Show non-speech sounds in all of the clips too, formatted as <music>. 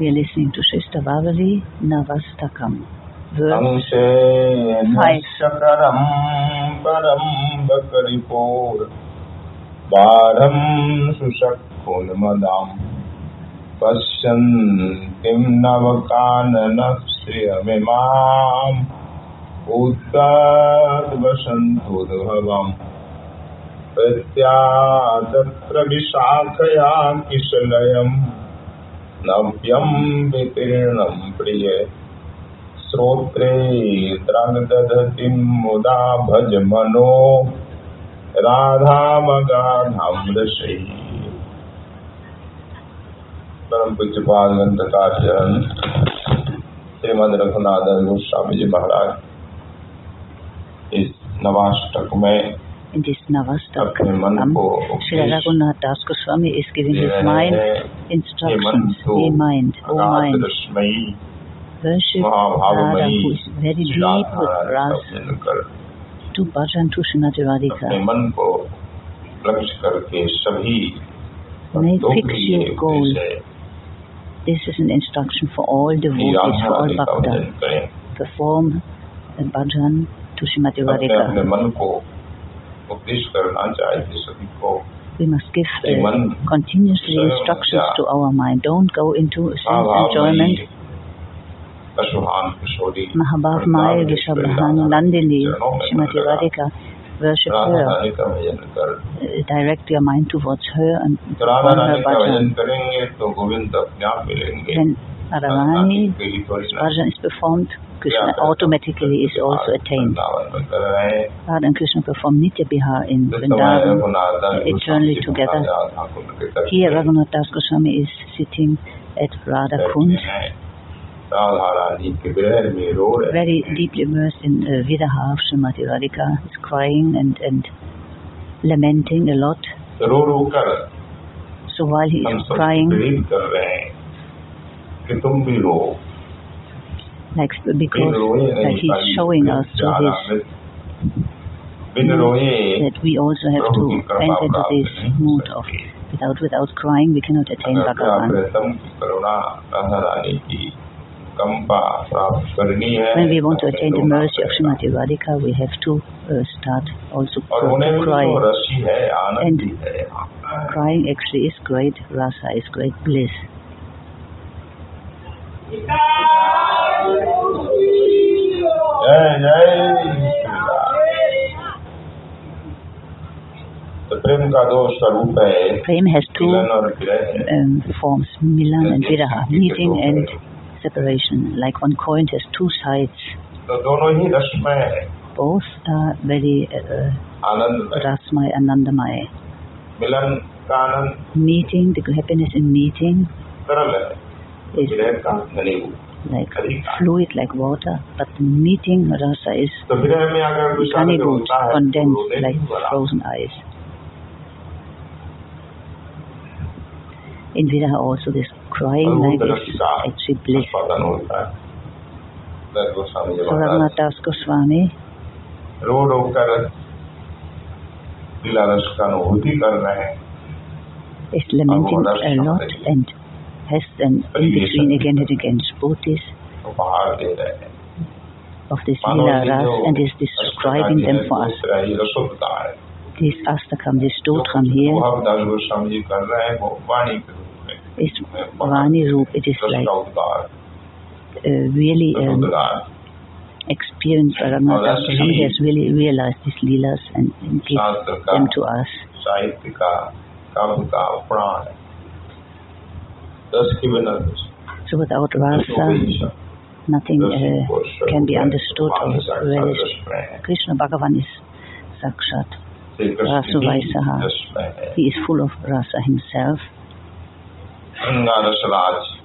You're listening to Shishta Bhavali, Navastakam. शकरं परं बकरिपोरं सुषक्कुन्मदां पश्यन्तीं नवकाननश्रियमिमाम् उद्वसन्तोद्भवम् प्रत्यादत्र विशाखया किशलयम् नव्यं वितीर्णं प्रिये। श्रोत्रे द्रङ्दधतिं मुदा भज मनो। राधामगाधां रसै परम पूज्यपाद ग्रंथकाचरण श्रीमद रघुनाथ गोस्वामी जी महाराज। इस नवाष्टक में in this Navastak Nam, Srila Raghunath Das Goswami is giving his mind instructions. He mind, oh mind. Worship Radha who is very deep with Rasa to bhajan to Srimati Radhika. May fix your goal. This is an instruction for all devotees, for all bhakta. Perform a bhajan to Srimati Radhika. उपदेश करना चाहिए सभी we must give uh, continuously instructions to our mind. Don't go into sense enjoyment. Mahabhav Maya Vrishabhanu Nandini Shrimati Radhika worship her. Uh, direct your mind towards her and upon her bhajan. When Radharani bhajan is performed, Krishna automatically is also attained. Radha and Krishna perform Nitya Bihar in Vrindavan eternally together. Here Raghunath Das Goswami is sitting at Radha Kund very deeply immersed in uh, Viraha of Srimati Radhika. He's crying and, and lamenting a lot. So while he is crying, like because that he's showing us to this that we also have to enter into this mood of without without crying we cannot attain Bhagavan. When we want to attain the mercy of Srimati Radhika, we have to uh, start also crying. And crying actually is great rasa, is great bliss. Prem has two um, forms, Milan and Viraha, meeting and separation. Like one coin has two sides. Both are very uh, Rasmay, Anandamay. Meeting, the happiness in meeting is like fluid like water, but meeting rasa is तो विरह में अगर कोई साधक Ghanivoot, होता है तो condensed रोने like नहीं वाला। frozen ice. In Viraha also this crying और वो like तरह is का actually bliss. उत्पादन होता है दस गोस्वामी जी So महाराज Raghunath Das Goswami रो रो कर लीला रस का अनुभूति कर रहे हैं is lamenting a lot and has an in between again and again devotees of this Lila Ras and is describing them for us. This Astakam, this Dotram here is Vani Rup. It is like uh, really um, experienced Ramada's He has really realized these Leelas and, and gives them to us. So without Rasa, nothing uh, can be understood or realized. Krishna Bhagavan is Sakshat, Rasu Vaisaha. He is full of Rasa himself.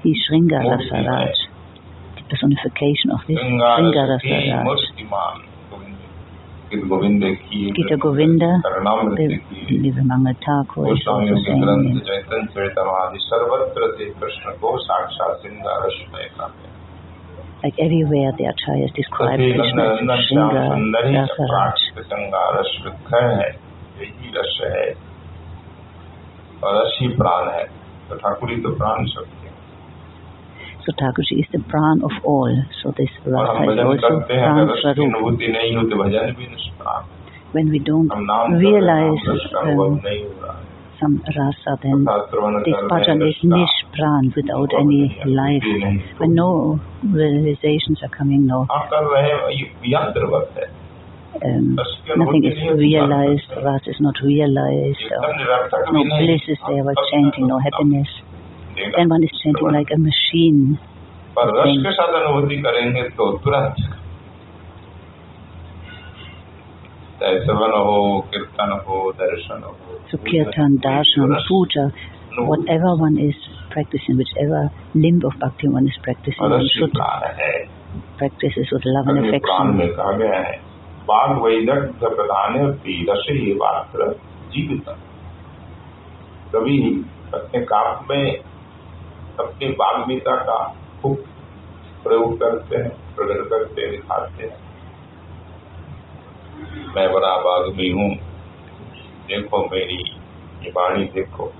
He is Shringa Rasa the personification of this Shringa Rasa Gita Govinda, Divamanga Thakur, also saying like everywhere the Acharya is described Krishna as Shinga, Rasaraj. और रस ही प्राण है तो ठाकुर ही तो प्राण शक्ति So Thakurji is the pran of all. So this rasa is also pran swarup. When we don't realize um, some rasa, then this bhajan is nishpran without any life. When no realizations are coming, no. Um, nothing is realized, rasa is not realized, no bliss is there while chanting, no happiness. Then one is chanting like a machine. पर रस के साथ अनुभूति करेंगे तो तुरंत चाहे श्रवण हो कीर्तन हो दर्शन हो So kirtan, darshan, puja, whatever one is practicing, whichever limb of bhakti one is practicing, one should practice it with love and affection. में कहा गया है बाग वैदग्ध प्रधान रस ही पात्र जीवित कभी अपने काम में अपनी बाग्मिता का खूब प्रयोग करते हैं प्रकट करते दिखाते हैं मैं बड़ा बागमी हूँ देखो मेरी ये वाणी देखो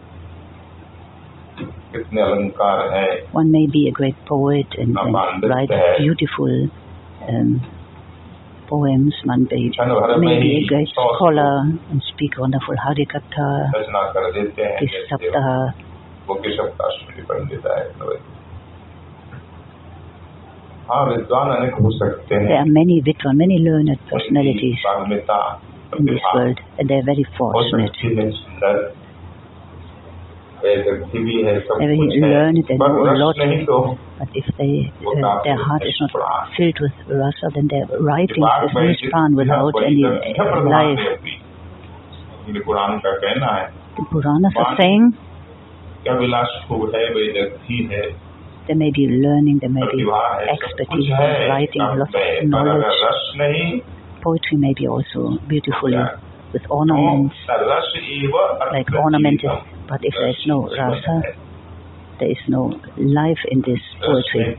कितने अलंकार हैं One may be a great poet and, and write beautiful um, poems. One may, may be a great scholar and speak wonderful Harikatha, रचना कर देते हैं this saptaha. मुख्य शब्दाश्रमी पंडित आए हाँ विद्वान अनेक हो सकते हैं। There are many Vidwan, many learned personalities in this world and they are very fortunate. They will learn, they know a lot, but if they, uh, their heart is not filled with rasa, then their writing is Nishpran without any life. The Puranas are saying there may be learning, there may be expertise in writing, lots of knowledge. Poetry may be also beautifully with ornaments, like ornamented. But if there is no rasa, there is no life in this poetry.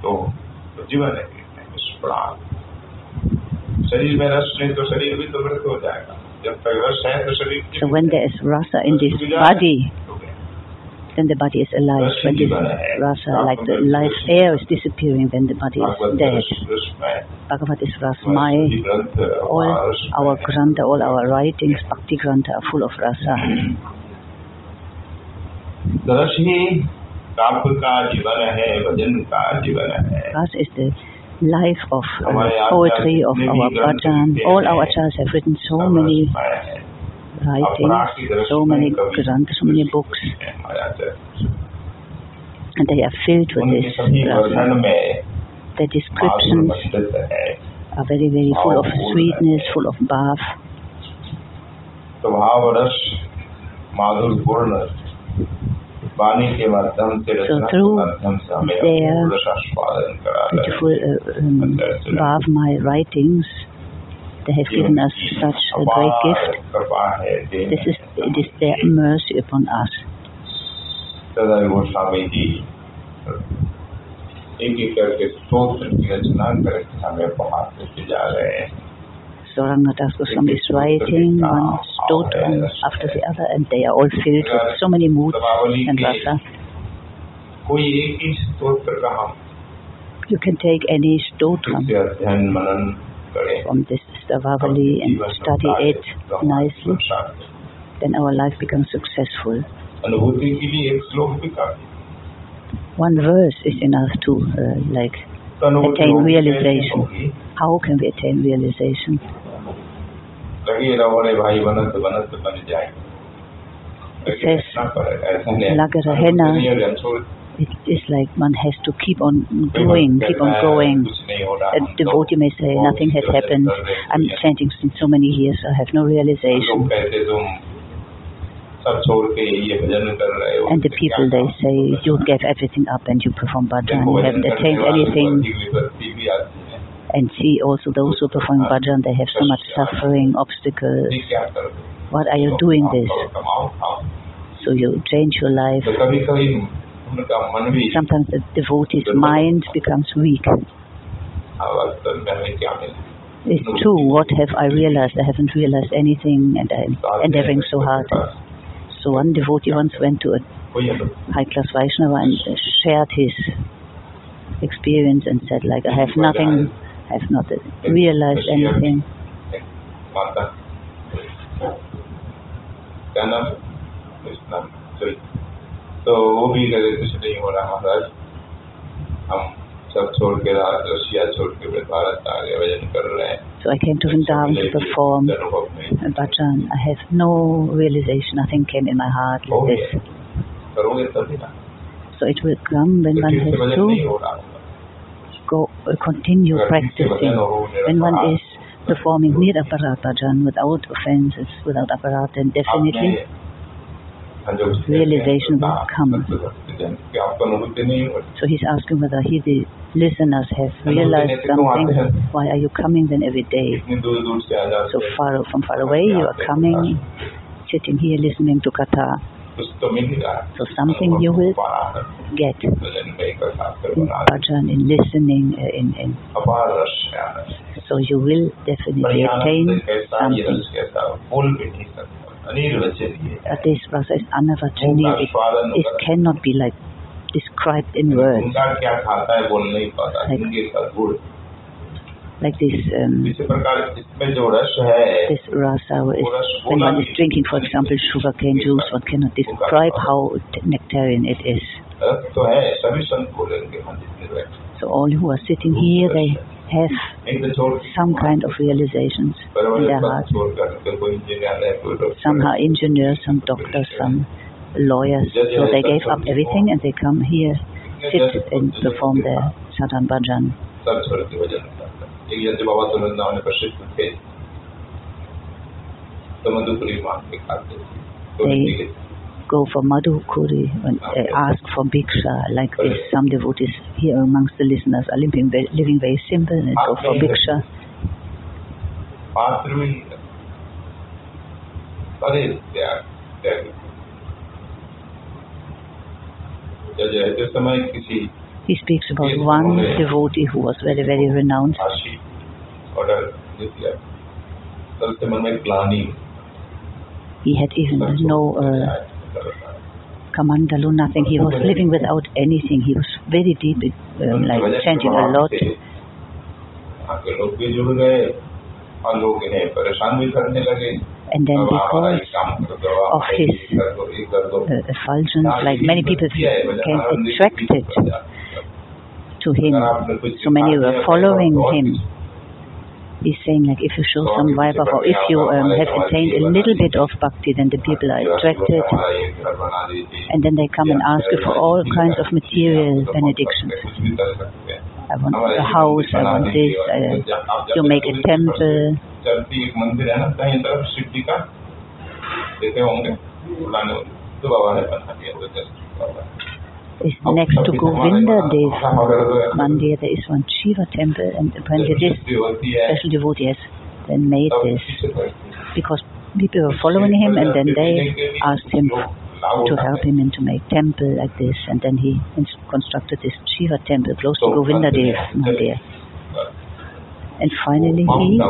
So when there is rasa in this body, then the body is alive. When this rasa, like the life air is disappearing, then the body is dead. Bhagavad is rasmai. All our granta, all our writings, bhakti granta are full of rasa. Ras is the life of uh, poetry, of our bhajan. All our acharyas have written so many writings, so many granta, so many books. And they are filled with this rasa. The descriptions are very, very full of sweetness, full of bhav. So through their beautiful uh, um, bhav, my writings, they have given us such a great gift. This is, it is their mercy upon us. So Raghunath Das Goswami is writing one stotra after the other and they are all filled with so many moods and rasa. You can take any stotra from this Stavavali and study it nicely, then our life becomes successful. One verse is enough to uh, like attain realization. How can we attain realization? It says, Lagarahena, it is like one has to keep on doing, keep on going. A devotee may say, nothing has happened. I'm chanting since so many years, I have no realization. And the people, they say, you gave everything up and you perform bhajan, you haven't attained anything. And see also those who perform bhajan, they have so much suffering, obstacles. What are you doing this? So you change your life. Sometimes the devotee's mind becomes weak. It's true, what have I realized? I haven't realized anything and I'm endeavoring so hard. So one devotee once went to a high class Vaishnava and shared his experience and said like, I have nothing, I have not realized anything. तो वो भी कहते कुछ नहीं हो रहा महाराज हम सब छोड़ के रशिया छोड़ के भारत आ गए भजन कर रहे हैं So I came to Vrindavan to perform bhajan. I have no realization, nothing came in my heart like this. So it will come when one has to go uh, continue practicing. When one is performing niraparat bhajan without offenses, without aparat, then definitely realization will come. So he's asking whether he, the listeners, have realized something. Why are you coming then every day? So far from far away, you are coming, sitting here listening to katha. So something you will get in bhajan, in listening, uh, in, in. So you will definitely attain something. Uh, this rasa is anavachaniya. It, it cannot be like described in words. Like, like this, um, this rasa is when one is drinking, for example, sugarcane juice, one cannot describe how nectarian it is. So all who are sitting here, they have some kind of realizations in their heart. Some are engineers, some doctors, some lawyers. So they gave up everything and they come here, sit and perform their sadhan bhajan. They go for Madhukari and uh, ask for bhiksha like this. Some devotees here amongst the listeners are living very, living very simple and go for bhiksha. He speaks about one devotee who was very, very renowned. He had even no uh, Kamandalu, nothing. He was living without anything. He was very deep, um, like chanting a lot. And then because of his uh, effulgence, like many people became attracted to him. So many were following him he's saying like if you show some vaibhav or if you um, have attained a little bit of bhakti then the people are attracted and then they come and ask you for all kinds of material benedictions. I want a house, I want this, uh, you make a temple. Is next to Govinda Dev Mandir, there is one Shiva temple, and apparently this special devotee has then made this because people were following him, and then they asked him to help him and to make temple like this, and then he constructed this Shiva temple close to Govinda Dev Mandir. And finally he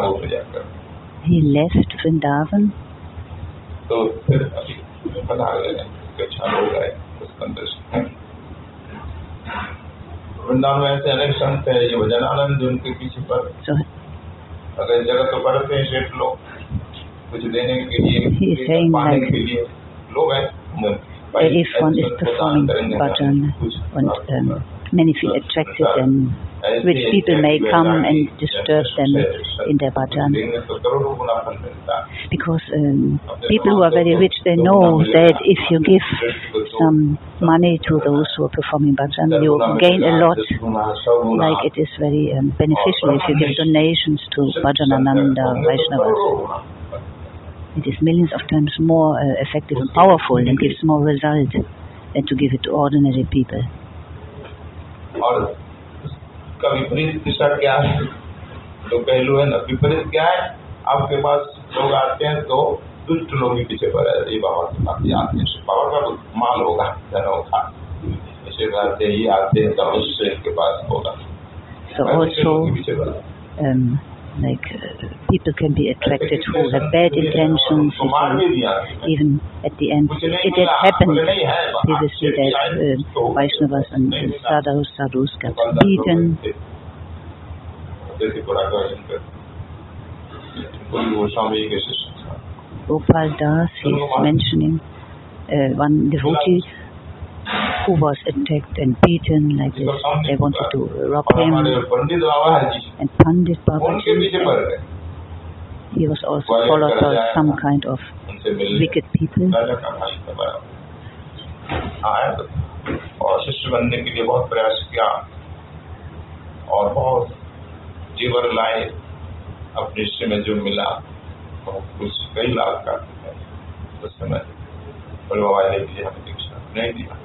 he left Vrindavan. Vrindavan में ऐसे अनेक संत है ये भजनानंद उनके पीछे पर अगर जगत तो करते हैं सेठ लोग कुछ देने के लिए पाने के लिए लोग हैं if one is performing bhajan and um, many feel attracted and rich people may come and disturb them in their bhajan. Because um, people who are very rich, they know that if you give some money to those who are performing bhajan, you gain a lot. Like it is very um, beneficial if you give donations to Bhajanananda Vaishnavas. It is millions of times more uh, effective and powerful and gives more result than to give it to ordinary people. उसका विपरीत दिशा क्या है? तो पहलू है ना विपरीत क्या है? आपके पास लोग आते हैं तो दुष्ट लोग ही पीछे पड़े ये बाबा के पास आते हैं। बाबा का माल होगा धन होगा। ऐसे आते ही आते हैं तो अवश्य इनके पास होगा। पीछे also, um, like uh, people can be attracted who have bad intentions, even at the end. It had happened previously that uh, Vaishnavas and sadhus, sadhus got beaten. Gopal Das is mentioning uh, one devotee who was attacked and beaten like this. They wanted to rob him. And Pandit Babaji, he was also followed by some kind of wicked people. और शिष्य बनने के लिए बहुत प्रयास किया और बहुत जीवन लाए अपने हिस्से में जो मिला बहुत कुछ कई लाख का उस समय बड़े बाबा ने दिए हमें दीक्षा नहीं दिया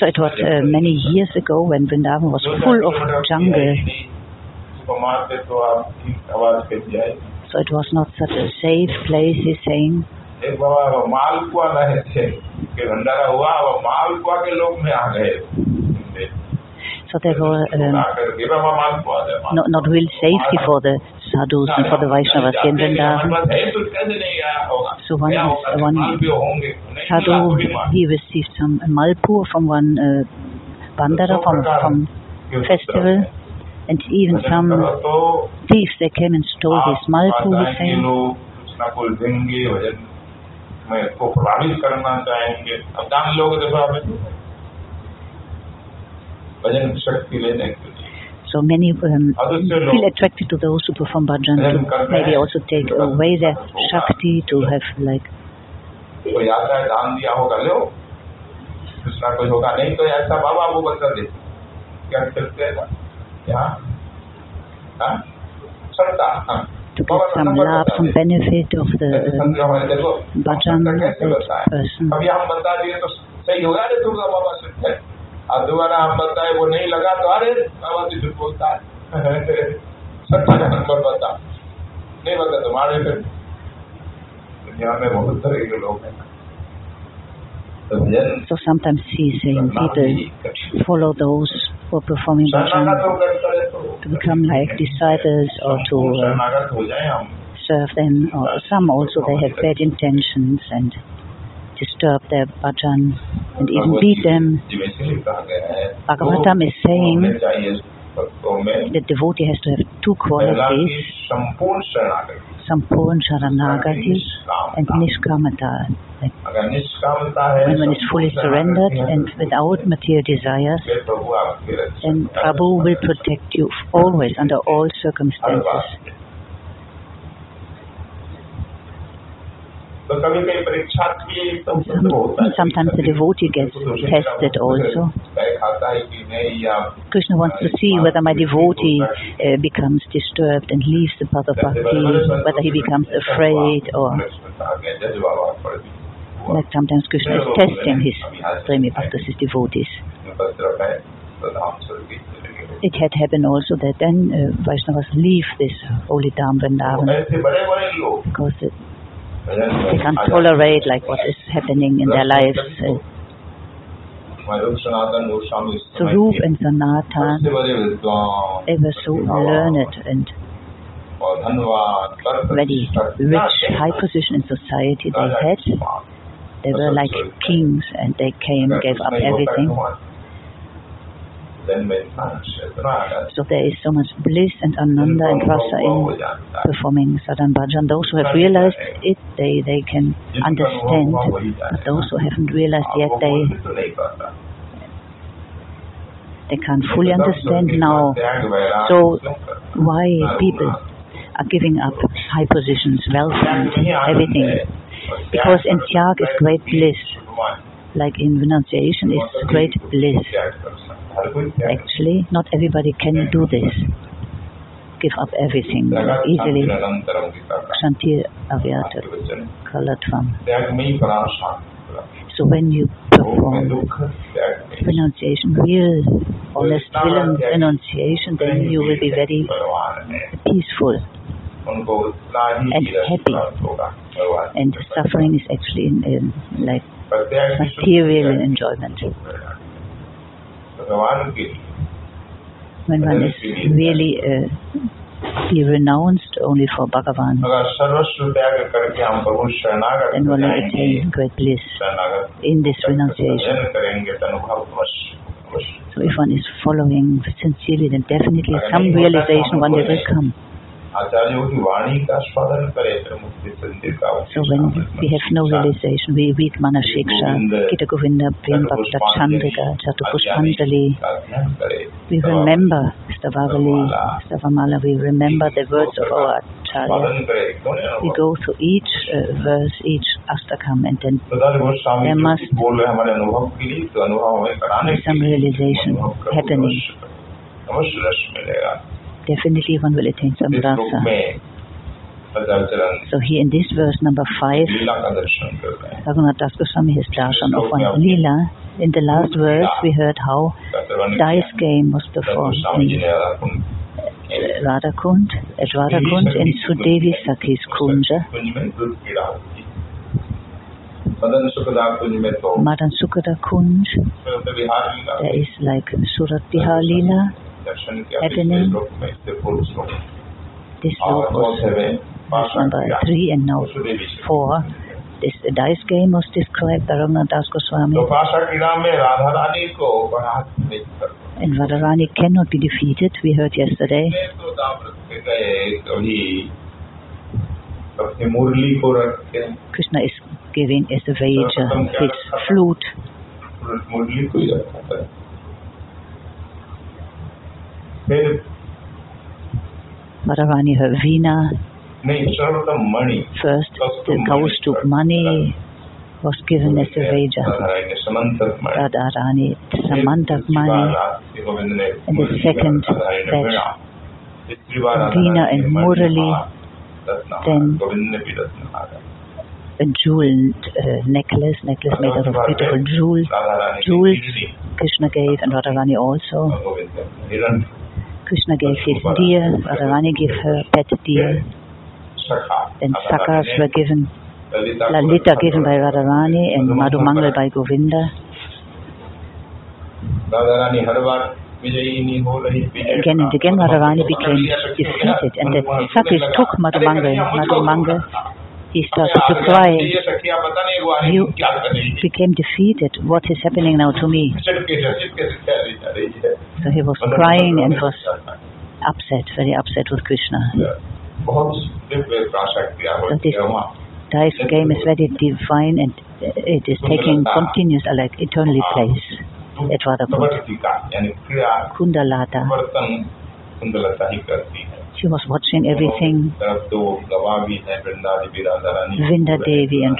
So it was uh, many years ago when Vrindavan was full of jungle. So it was not such a safe place, he's saying. So there were um, not, not real safety for the sadhus and for the Vaishnavas in Vrindavan. Äh, so one yeah, is one Sadhu, he received some Malpur from one uh, Bhandara from, from festival. And even some thieves they came and stole his Malpur he said. मैं इसको प्रभावित करना चाहेंगे अब जान लोग भजन शक्ति लेने के लिए so many um, feel attracted to those who perform bhajan to maybe also take away their shakti to have like कोई आता है दान दिया होगा लो दूसरा कोई होगा नहीं तो ऐसा बाबा वो बता दे क्या करते हैं यहाँ क्षमता to get some love, some benefit of the uh, bhajan person. अभी हम बता दिए तो सही होगा अरे दुर्गा बाबा से और दोबारा हम बताए वो नहीं लगा तो अरे बाबा जी झूठ बोलता है <laughs> सच्चा नंबर बता नहीं बता तुम्हारे फिर दुनिया में बहुत तरह के लोग हैं So sometimes he's saying people follow those who are performing bhajan to become like disciples or to uh, serve them. Or some also they have bad intentions and disturb their bhajan and even beat them. Bhagavatam is saying the devotee has to have two qualities, Sampurn Sharanagati and Nishkamata. when one is fully surrendered and without material desires, then Prabhu will protect you always under all circumstances. Sometimes the devotee gets tested also. Krishna wants to see whether my devotee uh, becomes disturbed and leaves the path of bhakti, whether he becomes afraid or like sometimes Krishna is testing his Premi Bhaktas, his devotees. It had happened also that then uh, Vaishnavas leave this holy Dham Vrindavan. because they can't tolerate like what is happening in their lives. So. Rup and Sanatan, they were so learned and very rich, high position in society they had. They were like kings and they came, gave up everything. So there is so much bliss and ananda and rasa in performing sadhan bhajan. Those who have realized it, they, they can understand. But those who haven't realized yet, they they can't fully understand now. So why people are giving up high positions, wealth and everything? Because in Tyag is great bliss. Like in renunciation is great bliss. Actually, not everybody can do this. give up everything easily. Kshantir Avyartha Kalatvam. So when you perform renunciation, real, honest renunciation, then you will be very peaceful and happy. And suffering is actually in, in, like material enjoyment. When one is really uh, be renounced only for Bhagavan, then one will attain great bliss in this renunciation. So if one is following sincerely, then definitely some realization one day will come. So when we have no realization, we read Manashiksha, Gita Govinda, Prem Bhakta, Chandrika, Chatupushpanjali. We remember Stavavali, Stavamala, we remember the words of our Acharya. We go through each uh, verse, each Astakam, and then there must be some realization happening definitely one will attain some rasa. So here in this verse number 5, Raghunath Das Goswami has darshan of one. lila. In the last verse we heard how dice game was performed in Radhakund, at Radhakund in Sudevi Sakhi's Kunja. Madan Sukada Kunj, there is like Surat Bihar Lila, happening. This sloka was verse uh, number 3 and now 4. This dice game was described by Raghunath Das Goswami. And Radharani cannot be defeated, we heard yesterday. Krishna is giving as a wager his flute. Radharani her veena. First, the Kaustubh money was given as a wager. Radharani Syamantak money. And the second batch, Veena and Murali. Then a jeweled uh, necklace, necklace made out of beautiful jewels. Jewels Krishna gave and Radharani also. Krishna gave his deer, Radharani gave her pet deer. Then sakas were given, Lalita given by Radharani and Madhumangal by Govinda. Again and again Radharani became defeated and the Sakis took Madhumangal. Madhumangal he started to cry. You became defeated. What is happening now to me? So he was crying and was upset, very upset with Krishna. So this dice game is very divine and uh, it is taking continuous, uh, like eternally place at Radhakund. Kundalata. She was watching everything. Vrinda Devi and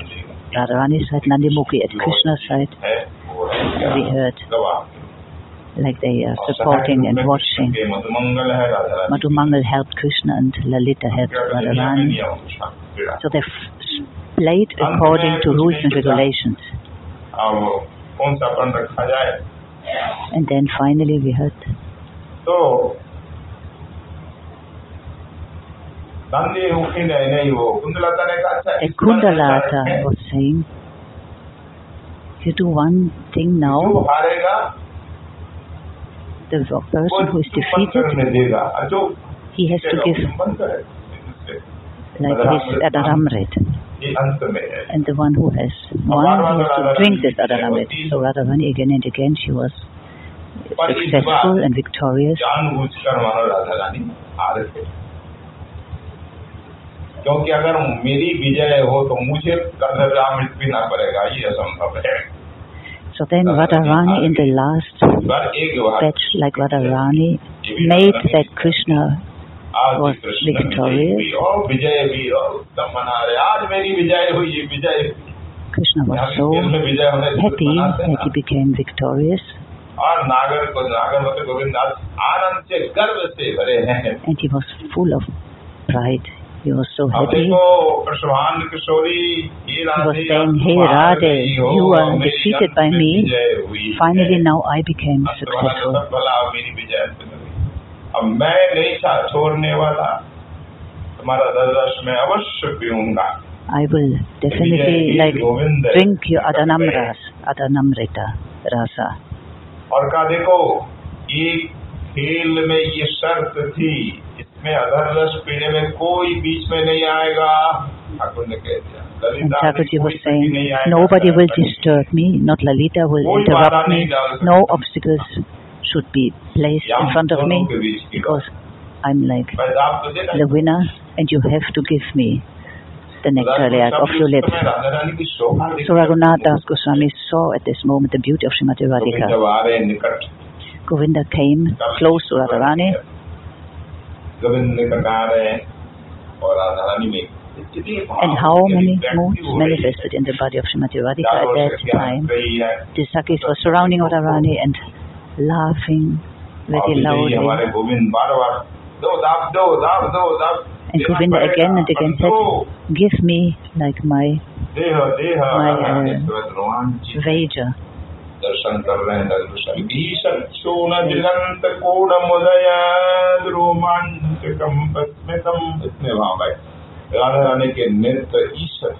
Radharani's side, Nandimukhi at Krishna's side. We heard like they are supporting and watching. Madhumangal helped Krishna and Lalita helped Radharani. So they played according to rules and regulations. And then finally we heard and Kundalata was saying, you do one thing now, the person who is defeated, he has to give like his Adharamrit. And the one who has won, he has to drink this Adharamrit. So Radharani again and again she was successful and victorious. क्योंकि अगर मेरी विजय हो तो मुझे कर्णव्यामृत पीना पड़ेगा ये असंभव है So then Radharani in the last batch, like Radharani, made that Krishna was victorious. Krishna was so happy that he became victorious. और नागर को नागर मतलब गोविंद दास आनंद से गर्व से भरे हैं And he was full of pride. He was so happy. He was saying, Hey Radhe, you are defeated by me. Finally now I became successful. अब मैं नहीं छोड़ने वाला तुम्हारा रस मैं अवश्य पीऊँगा I will definitely like drink your Adanam Ras, Adanam Rita, Rasa. और का देखो ये खेल में ये शर्त थी इसमें अधर रस पीने में कोई बीच में नहीं आएगा ठाकुर ने कह दिया And ललिता में Thakurji was कोई saying, सखी नहीं आएगा, nobody will सखी। disturb me, not Lalita will कोई interrupt बाधा me, नहीं डाल सकता। no obstacles should be placed या in हम front of me दोनों के बीच की because I'm like बात। बस आप तो देना the winner and you have to give me the nectariac of your lips. Radha Rani की शोभा देखी। So Raghunath Das Goswami saw at this moment the beauty of Srimati Govind Radhika. जब आ रहे हैं निकट Govinda came close to Radharani Govind निकट आ रहे हैं और राधा रानी में इतनी and how भाव many की moods व्यक्ति हो रही है। manifested in the body of Srimati Radhika चारों at ओर से that ज्ञान time. रही है The Sakis were surrounding Radharani and laughing very और विजयी loudly. हमारे गोविंद बार बार दो दाब दो दाब दो दाब And देना Govinda पड़ेगा, again and again पर दो, said, Give me like my देह देह My, uh, राधा दर्शन कर रहे हैं दर्शन दिगंत कोण मुदय रोमांच कंपस्मितम इतने भाव भाई राधा रानी के नृत्य ईश्वर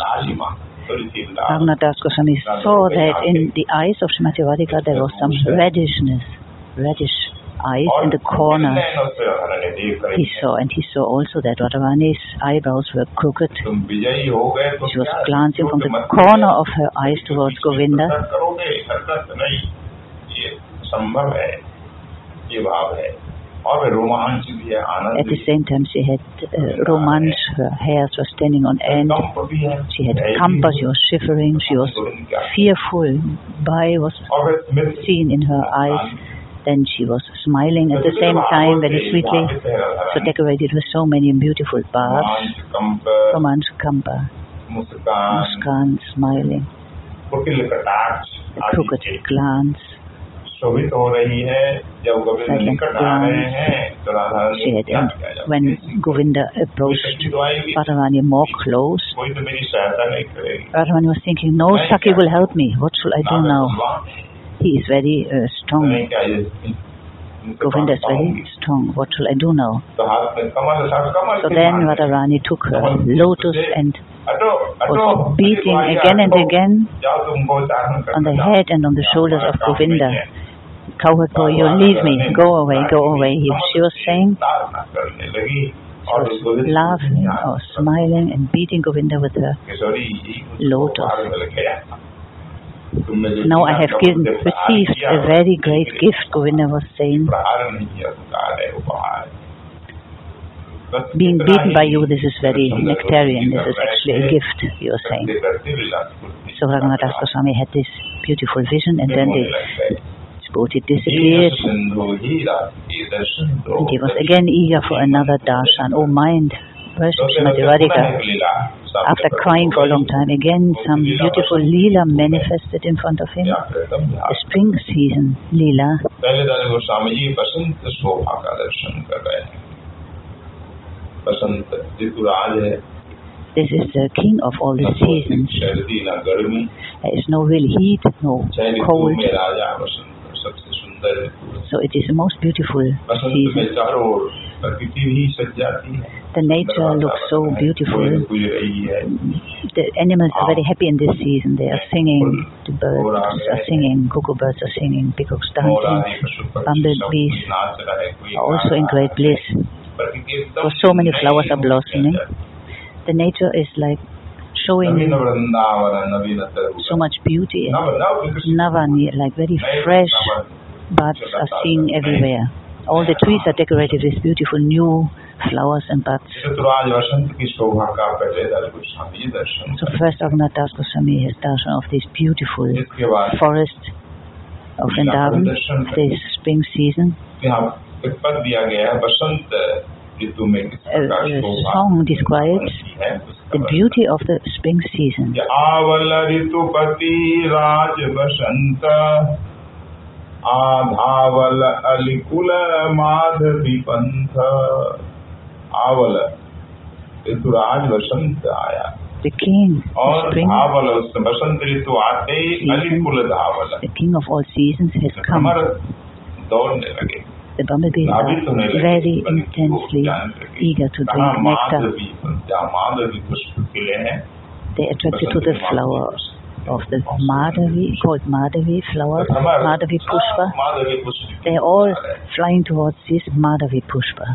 लालिमा Raghunath Das Goswami saw that in the eyes of Srimati Radhika there was some reddishness, reddish eyes in the corner. He saw, and he saw also that Radharani's eyebrows were crooked. She was glancing from the corner of her eyes towards Govinda. At the same time, she had uh, romance, her hairs were standing on end, she had kampa, she was shivering, she was fearful, bhai was seen in her eyes. Then she was smiling at the same time very sweetly. So decorated with so many beautiful barbs. रोमांच कंप Romance kampa, मुस्कान muskan, smiling, कुटिल कटाक्ष a आदि crooked से glance. शोभित हो रही है जब गोविंद Silent निकट आ रहे हैं तो राधा रानी She ने had, क्या and किया जब when किसी Govinda कोई approached शक्ति तो आएगी Radharani more close, कोई तो मेरी सहायता नहीं करेगी Radharani was thinking, no Saki will help me. What shall I do नागर now? He is very uh, strong. Govinda is very strong. What shall I do now? So then Radharani took uh, her lotus and was beating again and again on the head and on the shoulders of Govinda. Cowherd boy, you leave me, go away, go away. He, she was saying, she was laughing or smiling and beating Govinda with her lotus. Now I have given, received a very great gift, Govinda was saying. Being beaten by you, this is very nectarian, this is actually a gift, you are saying. So Raghunath Goswami had this beautiful vision and then the devotee disappeared. And he was again eager for another darshan. Oh mind, after crying for a long time, again some beautiful lila manifested in front of him, the spring season lila. This is the king of all the seasons. There is no real heat, no cold. So it is the most beautiful season. The nature looks so beautiful. The animals are very happy in this season. They are singing, the birds are singing, cuckoo birds are singing, peacocks dancing, bumblebees are also in great bliss. For so many flowers are blossoming. The nature is like showing so much beauty. Navani, like very fresh buds are seen everywhere. All the trees are decorated with beautiful new flowers and buds. So first Raghunath Das Goswami has darshan of this beautiful forest of Vrindavan, this spring season. A, a uh, uh, song describes the beauty of the spring season. आधावल अलिकुल Madhavi पंथ आवल ऋतुराज वसंत आया The king of और spring, धावल उस बसंत ऋतु आते ही अलिकुल धावल the king of all seasons has come. कमर दौड़ने लगे The bumblebees नाभित होने are लगे very बल्कि वो intensely जानने लगे eager to कहाँ drink nectar. माधवी जहाँ माधवी पुष्प खिले हैं They are attracted to the flower of the Madhavi, called Madhavi flower, Qamar Madhavi Pushpa. Madhavi पुष्प They are all flying towards this Madhavi Pushpa.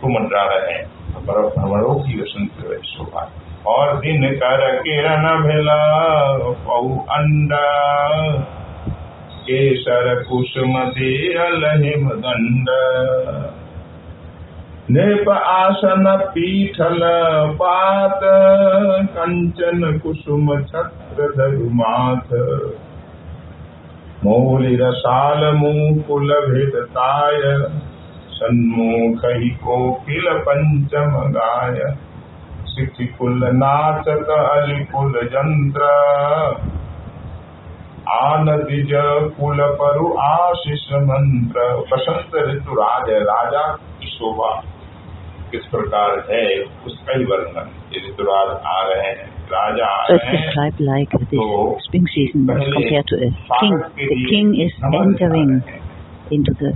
को मंडरा रहे हैं पर भ्रमणों की वसंत शोभा और दिन कर किरण भेला पौ अंडा केसर कुसुम दे अलहिम दंड नेप आसन पीठल पात, कंचन कुसुम छत्र धरु माथ। मौलि रसाल मुकुल भेदताय सन्मुख ही कोकिल पंचम गाय। शिखिकुल नाचत अलिकुल यंत्र। आनदिज कुल परु आशीष मंत्र। बसंत ऋतु राज, राजा शोभा। किस प्रकार है उसका ही वर्णन ये ऋतुराज आ रहे हैं राजा आ हैं described like this तो spring season as compared to a king. The king is entering हैं। into the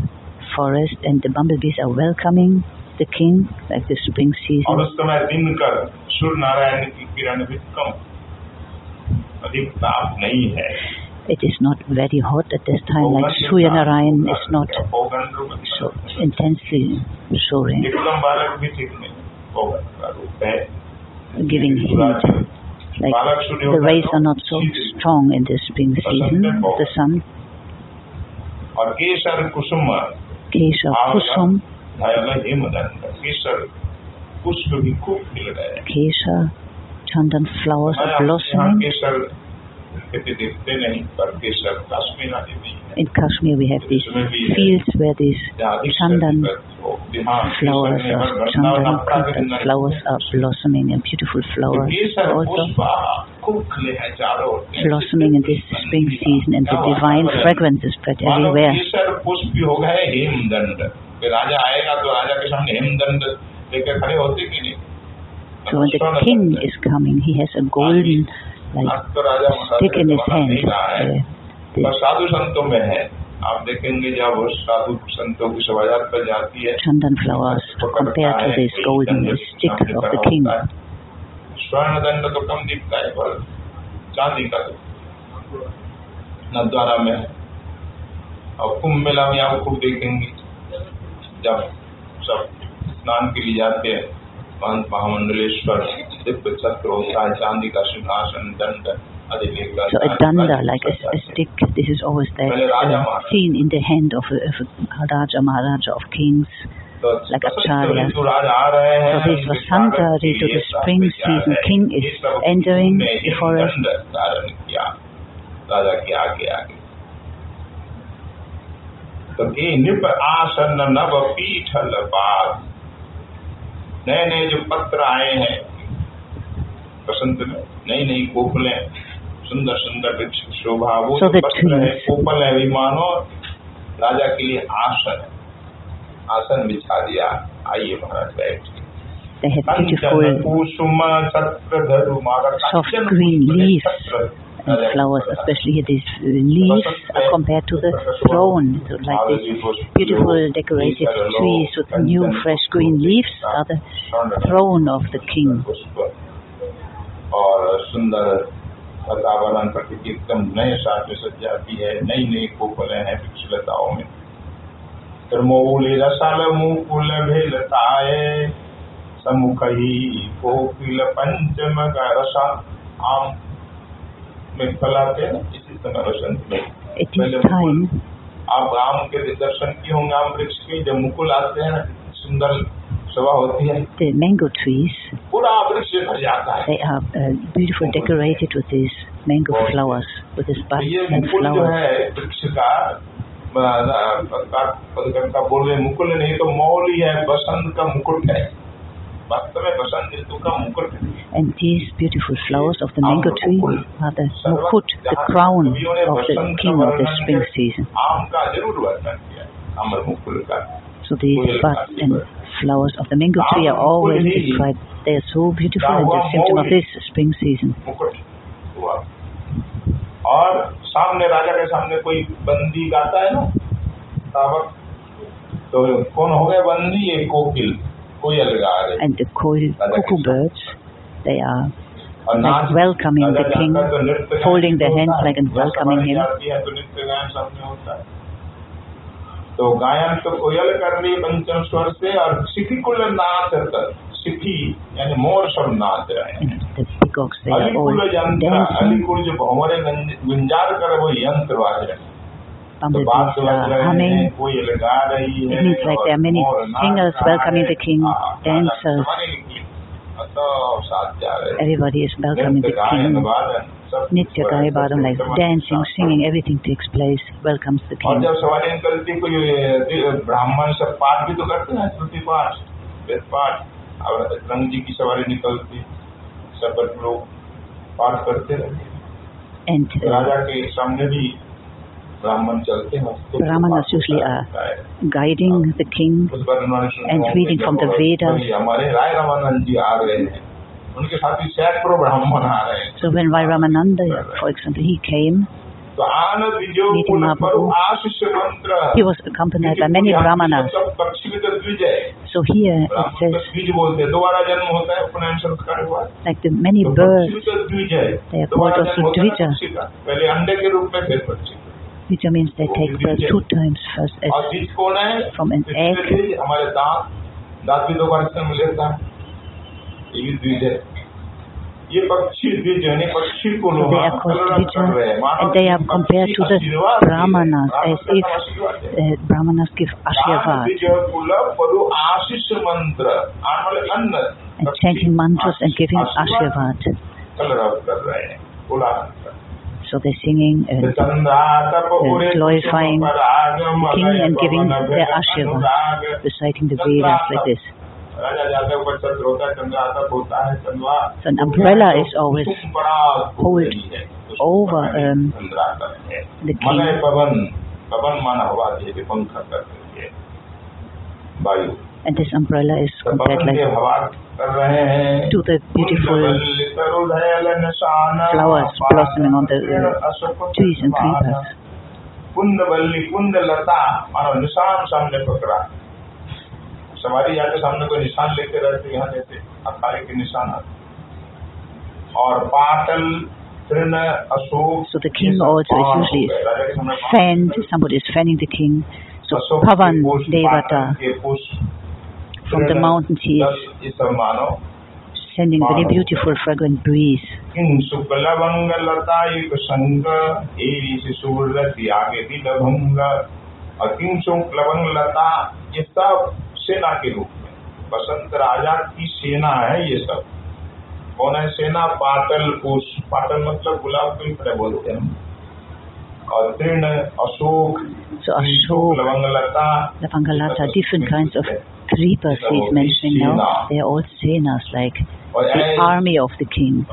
forest and the bumblebees are welcoming the king like the spring और season. उस समय दिन कर सूर्य नारायण की किरण भी कम अधिक ताप नहीं है It is not very hot at this time, like Surya Narayan is not so intensely soaring, giving heat. Like the rays are not so strong in the spring season, the sun. Kesar Kusum, Kesar, Chandan flowers are blossoming. In Kashmir we have these fields where these chandan flowers of chandan flowers are blossoming and beautiful flowers also. Blossoming in this spring season and the divine fragrance is spread everywhere. So when the king is coming, he has a golden like his hand. Uh, साधु संतों में है। आप देखेंगे जब वो साधु संतों की शोभायात्रा पर जाती है। Chandan flowers compared to this golden stick of the king. स्वर्ण दंड तो कम दिखता है पर चांदी का तो। नद्वारा में और कुंभ मेला में आप खूब देखेंगे। जब सब स्नान के लिए जाते हैं। महंत महामंडलेश्वर दिव्य छत्र होता है चांदी का सिंहासन दंड आदि लेकर So a danda, like a, a stick, this is always that uh, seen in the hand of a, of a Raja Maharaja of kings. तो like बसंत Acharya. ऋतुराज आ रहे हैं So this उनके Vasanta स्वागत के Ritu, लिए the spring सब तैयार season, है। king ये is सब entering ने the forest. दंड नए नए जो पत्र आए हैं बसंत में नई नई कोपलें सुंदर सुंदर वृक्ष शोभा वो So पत्र है कोपल है विमानो राजा के लिए आसन है। आसन बिछा दिया। आइए महाराज बैठ कुसुम छत्र धरु मारा छत्र and flowers, especially here these uh, leaves are compared to the throne. So like these beautiful decorated trees with new fresh green leaves are the throne of the king. पुष्प और सुंदर वातावरण प्रकृति एकदम नए साथ में सज जाती है नई नई कोपलें हैं वृक्षलताओं में फिर मोली रसाल मुकुल भेलताए समुख ही कोकिल पंचम का रसा आम में फलाते हैं इसी समय वसंत में। Is time. आप आम के दर्शन किए होंगे आम वृक्ष के जब मुकुल आते हैं सुंदर सभा होती है। The mango trees, पूरा वृक्ष भर जाता है। They are uh, beautifully decorated with these mango flowers, with these तो buds ये and मुकुल जो है वृक्ष का पदकर्ता बोल रहे मुकुल नहीं तो मौली है बसंत का मुकुट है। And these beautiful flowers of the mango tree are the mukut, the crown of the king of the spring season. So these buds and flowers of the mango tree are always described. They are so beautiful and the symptom of this spring season. और सामने राजा के सामने कोई बंदी गाता है ना तावक तो कौन हो गए बंदी ये कोकिल कोयल गा रहे And the coil, cuckoo birds, they are like welcoming the king, folding their hands like and welcoming him. तो गायन है तो तो कोयल कर रही पंचम स्वर से और सिखी कुल नाच सिखी यानी मोर सब नाच रहे हैं अलीकुल यंत्र अलीकुल जो भंवरे गुंजार करे वो यंत्र बाज रहे हैं तो बात Bumblebees बज are रहे हैं humming. कोयल गा रही है It means like there are many और नाच singers रहा welcoming है। the king, हाँ, dancers. गाना निकली। सब साथ जा रहे हैं। Everybody is welcoming the नृत्य, गायन, king. वादन, सब Nitya कुछ Gai Badam, like सब dancing, साथ। singing, everything takes place, welcomes the और king. जब सवारी निकलती कोई ये ब्राह्मण सब पाठ भी तो करते हैं श्रुति पाठ वेद पाठ और रंग जी की सवारी निकलती सब लोग पाठ करते रहते And uh, राजा के सामने भी Brahmanas usually uh, guiding the king and reading from the Vedas. So when Rai Ramananda, for example, he came, meeting Mahaprabhu, he was accompanied by many Brahmanas. So here it says, like the many birds, they are called also Dvija which means they take birth two times first as from an egg. So they are called Dvija and they are compared to the Brahmanas as if uh, Brahmanas give Ashirvad and chanting mantras and giving Ashirvad. So they're singing and, uh, glorifying the king and giving their ashirvad, reciting the Vedas like this. So an umbrella is always hold over um, the king And this umbrella is तो compared पवन के like हवा कर रहे हैं to the beautiful flowers blossoming on the, uh, trees and creepers. कुंद बल्ली कुंद लता मानो निशान सामने पकड़ा सवारी जाके सामने कोई निशान लेके रहते यहाँ जैसे अखाड़े के निशान आते। और पाटल तृण अशोक So the king ये सब also is पान usually हो गए। राजा के सामने पान fanned, हो गए। somebody is fanning the king. So Ashok के Pavan पुष्प, Devata पाटल के पुष्प, from the mountains he is sending very beautiful fragrant breeze. लता ये सब सेना के रूप में। बसंत राजा की सेना है ये सब। कौन है सेना? पाटल पाटल मतलब गुलाब को तरह बोलते हैं और तृण Ashok. So Lata Lavangalata, different kinds of Reapers he's mentioning now, they're all senas, like the army of the king.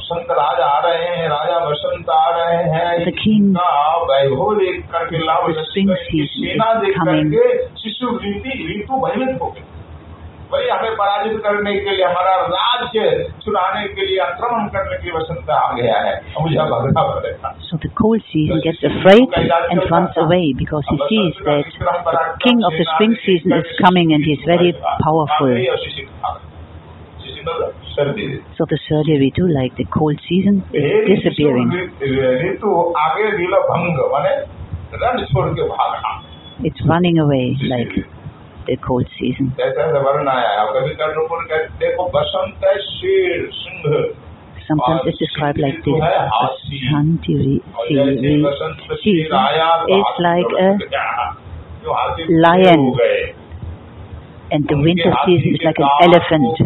The king, the spring season is coming. करके शिशु ऋतु ऋतु भयभीत हो गई वही हमें पराजित करने के लिए हमारा राज्य चुराने के लिए आक्रमण करने के लिए बसंत आ गया है अब मुझे भगना पड़ेगा So the cold season gets afraid and runs away because he sees that the king of the spring season is coming and he is very powerful. सर्दी So the Surya Ritu, like the cold season, is disappearing. ऋतु आगे दिल भंग माने रण छोड़ के भागा It's running away like the cold season. Sometimes it's described like this. Hantiri season is like a lion and the winter season is like an elephant.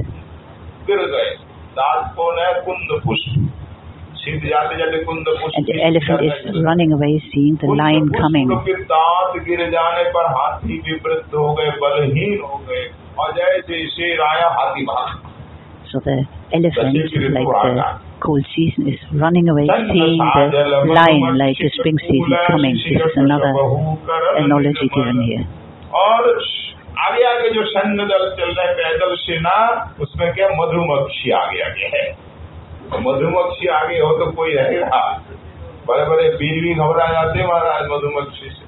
And the elephant is running away, seeing the कुंद lion पुष्प coming. के दांत गिर जाने पर हाथी विवृत हो गए बलहीन हो गए और जैसे शेर आया हाथी भाग So the elephant, like the cold season, is running away, seeing the lion like the spring season coming. This is another analogy given here. और आगे आगे जो सैन्य दल चल रहे पैदल सेना उसमें क्या मधुमक्खी आगे आगे है तो मधुमक्खी आगे हो तो कोई रहेगा बड़े बड़े वीर भी घबरा जाते महाराज मधुमक्खी से।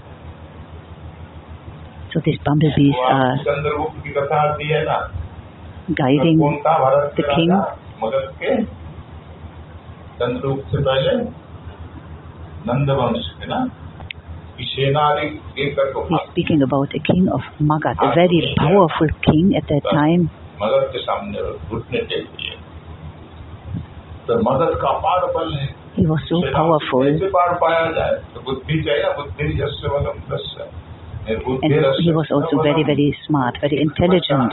So these bumblebees are Chandragupta की कथा आती है ना। guiding कौन था भारत the के king. चंद्रगुप्त से पहले? नंद वंश के ना He's speaking about a king of Magadh, a very powerful king at that time. Magadh के सामने घुटने टेक दिए। मदद का पार बल है He was so powerful. And he was also very, very smart, very intelligent.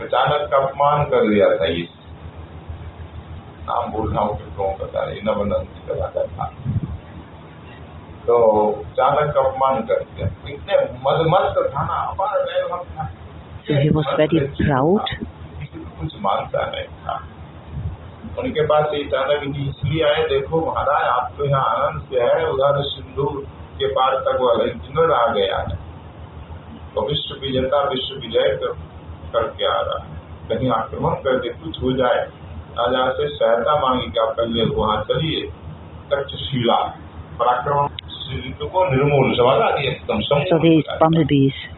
अचानक अपमान कर दिया तो अचानक अपमान कर दिया इतने मदमस्त था ना अपार वैभव था So he was very proud. उनके पास ये अचानक जी इसलिए आए देखो महाराज आप तो यहाँ आनंद से है उधर सिंधु के पार तक वो अर्जुनर आ गया है तो विश्व विजेता विश्व विजय कर, करके आ रहा है कहीं आक्रमण कर दे कुछ हो जाए राजा से सहायता मांगी कि आप पहले वहाँ चलिए तक्षशिला पराक्रमण सिंधु को निर्मूल सवाल दिए एकदम So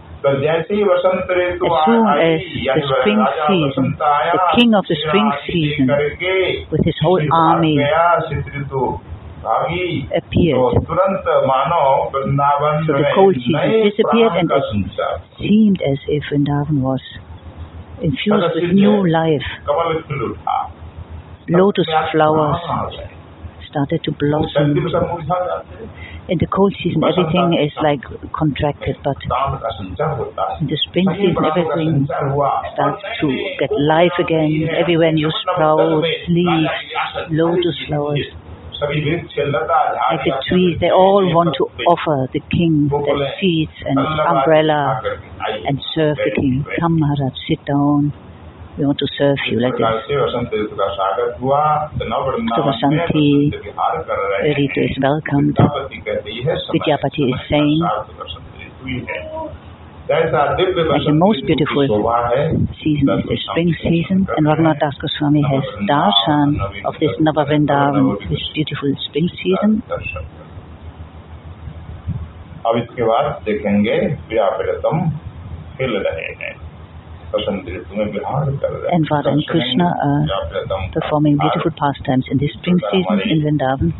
As soon as the spring season, the king of the spring season, with his whole army, appeared. So the cold season disappeared and it seemed as if Vrindavan was infused with new life. Lotus flowers started to blossom. In the cold season, everything is like contracted, but in the spring season, everything starts to get life again. Everywhere new sprouts, leaves, lotus flowers. Like the trees, they all want to offer the king their seats and umbrella and serve the king. Come, Maharaj, sit down. We want to serve you like प्रकार this. से वसंत ऋतु का स्वागत हुआ तो नव वृंदावन में वसंती वसंत विहार कर रहे हैं Ritu is welcomed. विद्यापति कहते हैं समय Vidyapati is समय saying, का सार्थ वसंत ऋतु ही है जैसा Divya Like the Vasant most ऋतु की beautiful शोभा है Season is the spring season, and Raghunath Das Goswami has darshan of this Nava Vrindavan, this beautiful spring season. दर्शन अब इसके बाद देखेंगे व्यापृतम खेल रहे हैं and Radha and Krishna are performing beautiful pastimes in the spring season in Vrindavan.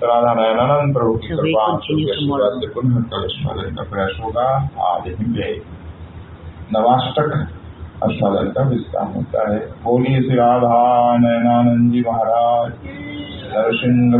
So we continue tomorrow. नवाष्टक का विस्तार होता है बोलिए श्री राधा नयनानंद जी महाराज नरसिंह